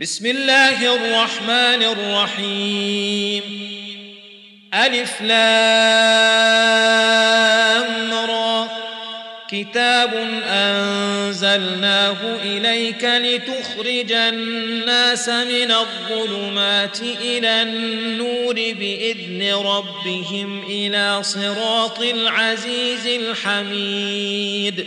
بسم الله الرحمن الرحيم. ألف لامر كتاب أنزلناه إليك لتخرج الناس من الظلمات إلى النور بإذن ربهم إلى صراط العزيز الحميد.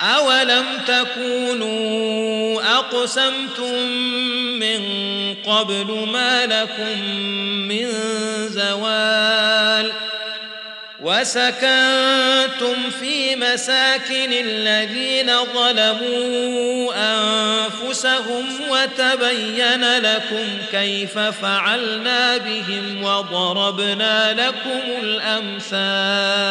اولم تكونوا اقسمتم من قبل ما لكم من زوال وسكنتم في مساكن الذين ظلموا انفسهم وتبين لكم كيف فعلنا بهم وضربنا لكم الامثال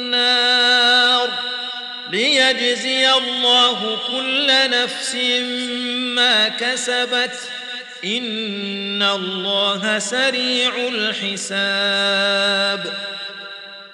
النار ليجزي الله كل نفس ما كسبت. إن الله سريع الحساب.